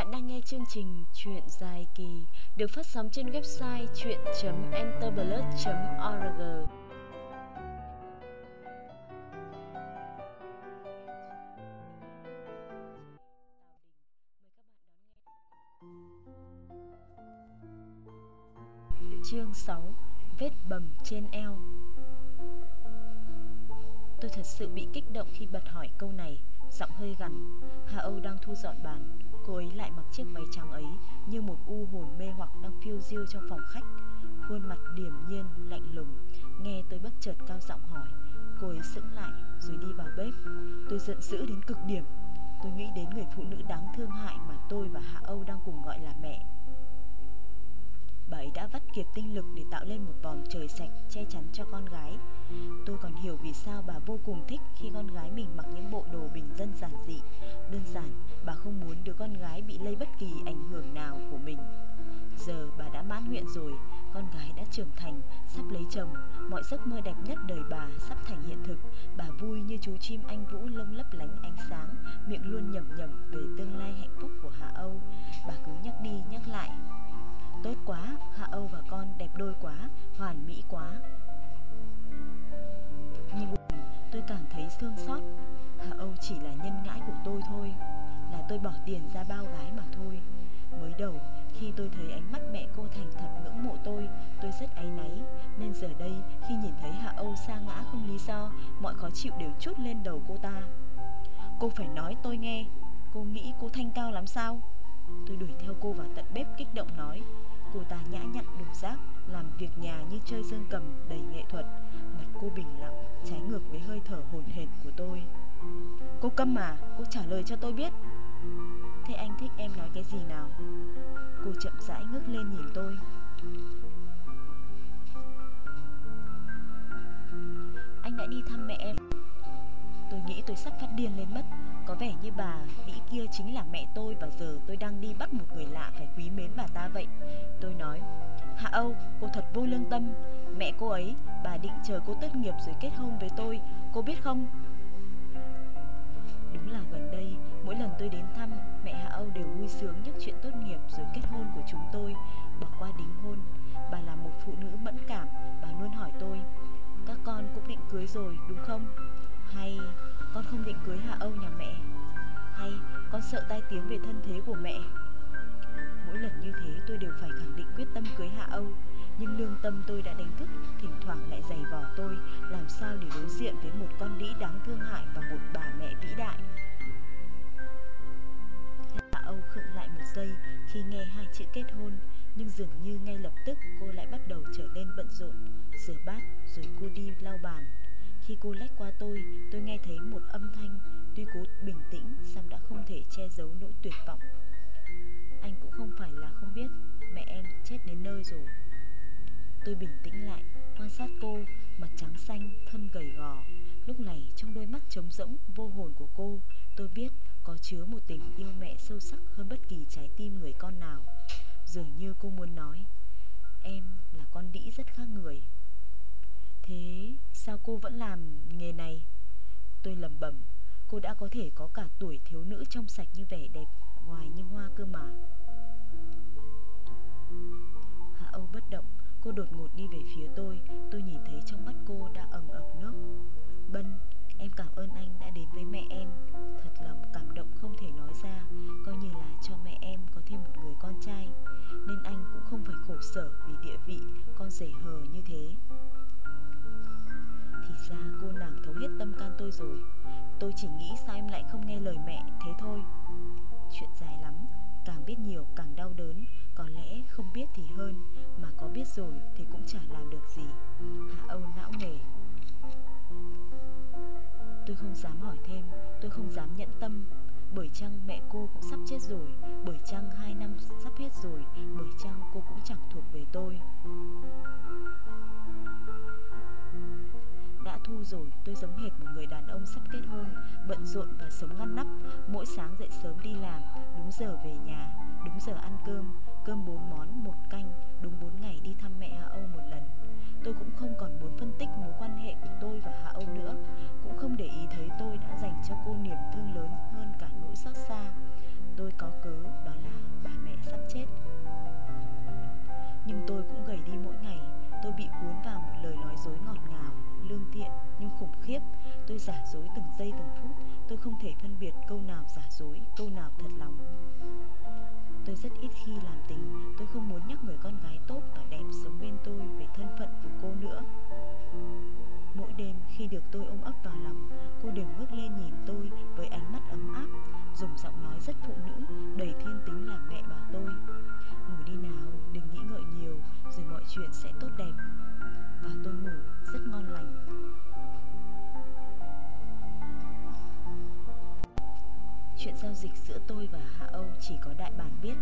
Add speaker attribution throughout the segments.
Speaker 1: Bạn đang nghe chương trình Chuyện dài kỳ được phát sóng trên website chuyện.enterblood.org. Chương 6: Vết bầm trên eo. Tôi thật sự bị kích động khi bật hỏi câu này, giọng hơi gằn. Hà Âu đang thu dọn bàn, cô ấy lại mặc chiếc váy trắng ấy như một u hồn mê hoặc đang phiêu diêu trong phòng khách, khuôn mặt điềm nhiên, lạnh lùng. Nghe tôi bất chợt cao giọng hỏi, cô ấy sững lại rồi đi vào bếp. Tôi giận dữ đến cực điểm. Tôi nghĩ đến người phụ nữ đáng thương hại mà tôi và Hạ Âu đang cùng gọi là mẹ. Bà ấy đã vắt kiệt tinh lực để tạo lên một vòm trời sạch che chắn cho con gái. Tôi còn hiểu vì sao bà vô cùng thích khi con gái mình mặc những bộ đồ bình dân giản dị. Đơn giản, bà không muốn đứa con gái bị lây bất kỳ ảnh hưởng nào của mình. Giờ bà đã mãn nguyện rồi, con gái đã trưởng thành, sắp lấy chồng, mọi giấc mơ đẹp nhất đời bà sắp thành hiện thực. Bà vui như chú chim anh vũ lông lấp lánh ánh sáng, miệng luôn nhầm nhầm về tương lai hạnh phúc của Hạ Âu. Bà cứ nhắc đi nhắc lại. Tốt quá, Hạ Âu và con đẹp đôi quá, hoàn mỹ quá. Nhưng tôi càng thấy thương xót. Hạ Âu chỉ là nhân ngãi của tôi thôi, là tôi bỏ tiền ra bao gái mà thôi. Mới đầu, khi tôi thấy ánh mắt mẹ cô thành thật ngưỡng mộ tôi, tôi rất áy náy. Nên giờ đây, khi nhìn thấy Hạ Âu sa ngã không lý do, mọi khó chịu đều chút lên đầu cô ta. Cô phải nói tôi nghe, cô nghĩ cô thanh cao lắm sao? Tôi đuổi theo cô vào tận bếp kích động nói. Cô ta nhã nhặn đổ rác Làm việc nhà như chơi dương cầm đầy nghệ thuật. Mặt cô bình lặng, Trái ngược với hơi thở hồn hển của tôi. Cô câm mà Cô trả lời cho tôi biết. Thế anh thích em nói cái gì nào? Cô chậm rãi ngước lên nhìn tôi. Anh đã đi thăm mẹ em. Tôi nghĩ tôi sắp phát điên lên mất. Có vẻ như bà vĩ kia chính là mẹ tôi Và giờ tôi đang đi bắt một người lạ phải quý mến bà ta vậy Tôi nói Hạ Âu, cô thật vô lương tâm Mẹ cô ấy, bà định chờ cô tốt nghiệp rồi kết hôn với tôi Cô biết không? Đúng là gần đây, mỗi lần tôi đến thăm Mẹ Hạ Âu đều vui sướng nhắc chuyện tốt nghiệp rồi kết hôn của chúng tôi Bỏ qua đính hôn Bà là một phụ nữ mẫn cảm Bà luôn hỏi tôi Các con cũng định cưới rồi đúng không? Hay con không định cưới Hạ Âu nhà mẹ. Hay con sợ tai tiếng về thân thế của mẹ. Mỗi lần như thế tôi đều phải khẳng định quyết tâm cưới Hạ Âu. Nhưng lương tâm tôi đã đánh thức, Thỉnh thoảng lại giày vò tôi, Làm sao để đối diện với một con đĩ đáng thương hại Và một bà mẹ vĩ đại. Hạ Âu khựng lại một giây Khi nghe hai chữ kết hôn, Nhưng dường như ngay lập tức cô lại bắt đầu trở nên bận rộn, Rửa bát rồi cô đi lau bàn khi cô lách qua tôi, tôi nghe thấy một âm thanh Tuy cố bình tĩnh, song đã không thể che giấu nỗi tuyệt vọng. Anh cũng không phải là không biết Mẹ em chết đến nơi rồi. Tôi bình tĩnh lại, quan sát cô Mặt trắng xanh, thân gầy gò. Lúc này trong đôi mắt trống rỗng, vô hồn của cô Tôi biết có chứa một tình yêu mẹ sâu sắc hơn bất kỳ trái tim người con nào. Dường như cô muốn nói Em là con đĩ rất khác người. Thế, sao cô vẫn làm nghề này? Tôi lầm bẩm, Cô đã có thể có cả tuổi thiếu nữ trong sạch như vẻ đẹp Ngoài như hoa cơ mà. Hạ Âu bất động, Cô đột ngột đi về phía tôi. Tôi nhìn thấy trong mắt cô đã ẩm ẩm nước. Bân, Em cảm ơn anh đã đến với mẹ em. Thật lòng cảm động không thể nói ra. Coi như là cho mẹ em có thêm một người con trai. Nên anh cũng không phải khổ sở Vì địa vị con rể hờ như thế ra cô nàng thấu hết tâm can tôi rồi. Tôi chỉ nghĩ sao em lại không nghe lời mẹ, Thế thôi. Chuyện dài lắm, Càng biết nhiều càng đau đớn. Có lẽ không biết thì hơn, Mà có biết rồi thì cũng chả làm được gì. Hạ Âu não nề. Tôi không dám hỏi thêm, Tôi không dám nhận tâm. Bởi chăng mẹ cô cũng sắp chết rồi, Bởi chăng hai năm sắp hết rồi, Bởi chăng cô cũng chẳng thuộc về tôi? Thu rồi, tôi giống hệt một người đàn ông sắp kết hôn, Bận rộn và sống ngăn nắp. Mỗi sáng dậy sớm đi làm, Đúng giờ về nhà, Đúng giờ ăn cơm Cơm bốn món, một canh, Đúng bốn ngày đi thăm mẹ Hạ Âu một lần. Tôi cũng không còn muốn phân tích mối quan hệ của tôi và Hạ Âu nữa, Cũng không để ý thấy tôi đã dành cho cô niềm thương lớn hơn cả nỗi xót xa. Thiện nhưng khủng khiếp. Tôi giả dối từng giây từng phút. Tôi không thể phân biệt câu nào giả dối Câu nào thật lòng. Tôi rất ít khi làm tình. Tôi không muốn nhắc người con gái tốt và đẹp sống bên tôi Về thân phận của cô nữa. Mỗi đêm khi được tôi ôm ấp vào lòng Cô đều ngước lên nhìn tôi với ánh mắt ấm áp Dùng giọng nói rất phụ nữ Đầy thiên tính làm mẹ bảo tôi. Ngủ đi nào, đừng nghĩ ngợi nhiều Rồi mọi chuyện sẽ tốt đẹp tôi ngủ, rất ngon lành. Chuyện giao dịch giữa tôi và Hạ Âu chỉ có đại bản biết.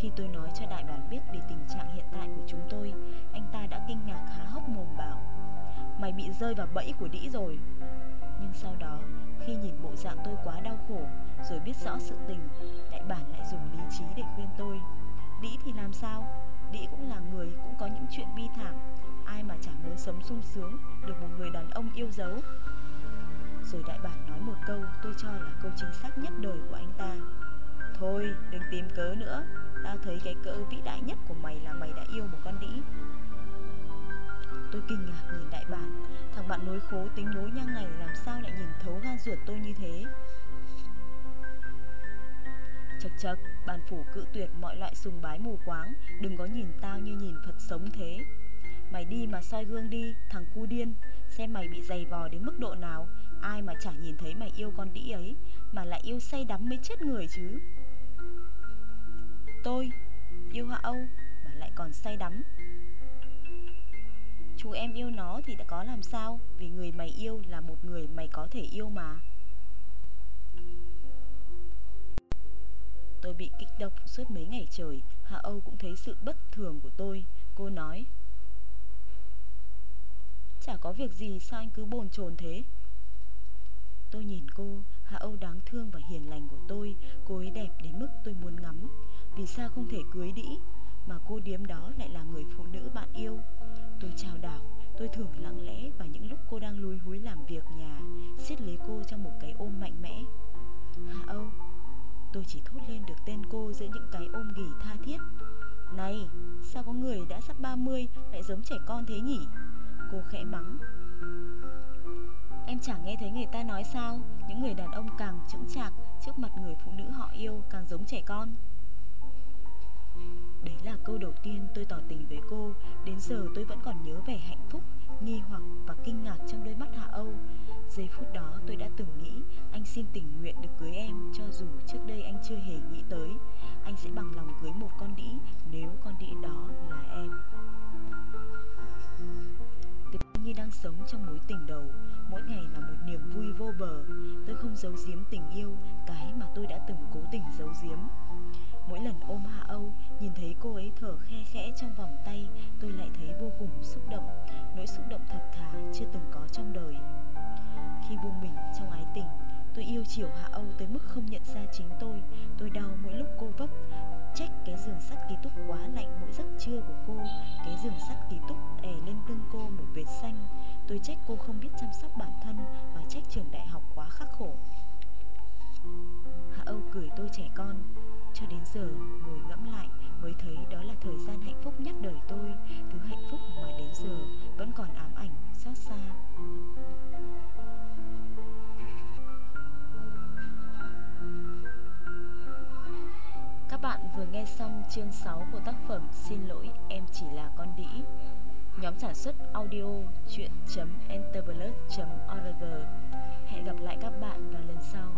Speaker 1: Khi tôi nói cho đại bản biết về tình trạng hiện tại của chúng tôi, Anh ta đã kinh ngạc há hốc mồm bảo, Mày bị rơi vào bẫy của đĩ rồi. Nhưng sau đó, khi nhìn bộ dạng tôi quá đau khổ Rồi biết rõ sự tình, Đại bản lại dùng lý trí để khuyên tôi, Đĩ thì làm sao? Đĩ cũng là người, cũng có những chuyện bi thảm. Ai mà chẳng muốn sống sung sướng Được một người đàn ông yêu dấu. Rồi đại bản nói một câu Tôi cho là câu chính xác nhất đời của anh ta. Thôi đừng tìm cớ nữa. Tao thấy cái cỡ vĩ đại nhất của mày là mày đã yêu một con đĩ. Tôi kinh ngạc nhìn đại bản. Thằng bạn nối khố tính nhối nhang này làm sao lại nhìn thấu gan ruột tôi như thế? Chật chật, bàn phủ cự tuyệt mọi loại sùng bái mù quáng. Đừng có nhìn tao như nhìn Phật sống thế. Mày đi mà soi gương đi, thằng cu điên. Xem mày bị dày vò đến mức độ nào. Ai mà chả nhìn thấy mày yêu con đĩ ấy Mà lại yêu say đắm mới chết người chứ. Tôi, yêu Hạ Âu Mà lại còn say đắm. Chú em yêu nó thì đã có làm sao? Vì người mày yêu là một người mày có thể yêu mà. Tôi bị kích động suốt mấy ngày trời. Hạ Âu cũng thấy sự bất thường của tôi Cô nói Chả có việc gì sao anh cứ bồn chồn thế? Tôi nhìn cô Hạ Âu đáng thương và hiền lành của tôi Cô ấy đẹp đến mức tôi muốn ngắm. Vì sao không thể cưới đĩ Mà cô điếm đó lại là người phụ nữ bạn yêu? Tôi chào đảo Tôi thưởng lặng lẽ vào những lúc cô đang lúi húi làm việc nhà siết lấy cô trong một cái ôm mạnh mẽ. Hạ Âu Tôi chỉ thốt lên được tên cô giữa những cái ôm ghì tha thiết. Này, sao có người đã sắp 30 lại giống trẻ con thế nhỉ? Cô khẽ mắng. Em chẳng nghe thấy người ta nói sao. Những người đàn ông càng chững chạc Trước mặt người phụ nữ họ yêu càng giống trẻ con. Đấy là câu đầu tiên tôi tỏ tình với cô. Đến giờ tôi vẫn còn nhớ vẻ hạnh phúc, Nghi hoặc và kinh ngạc trong đôi mắt Hạ Âu. Giây phút đó tôi đã từng nghĩ Anh xin tình nguyện được cưới em Cho dù trước đây anh chưa hề nghĩ tới. Anh sẽ bằng lòng cưới một con đĩ Nếu con đĩ đó là em như đang sống trong mối tình đầu. Mỗi ngày là một niềm vui vô bờ. Tôi không giấu giếm tình yêu, Cái mà tôi đã từng cố tình giấu giếm. Mỗi lần ôm Hạ Âu, Nhìn thấy cô ấy thở khe khẽ trong vòng tay, Tôi lại thấy vô cùng xúc động. Nỗi xúc động thật thà chưa từng có trong đời. Khi buông mình trong ái tình, Tôi yêu chiều Hạ Âu tới mức không nhận ra chính tôi. Tôi đau mỗi lúc cô vấp. Trách cái giường sắt ký túc quá lạnh mỗi giấc trưa của cô. Cái giường sắt ký túc lưng cô một vệt xanh. Tôi trách cô không biết chăm sóc bản thân Và trách trường đại học quá khắc khổ. Hạ Âu cười tôi trẻ con. Cho đến giờ, ngồi ngẫm lại, mới thấy đó là thời gian hạnh phúc nhất đời tôi. Thứ hạnh phúc mà đến giờ vẫn còn ám ảnh, xót xa. Các bạn vừa nghe xong chương 6 của tác phẩm Xin lỗi, em chỉ là con đĩ. Nhóm sản xuất audio chuyện.enterplus.org Hẹn gặp lại các bạn vào lần sau.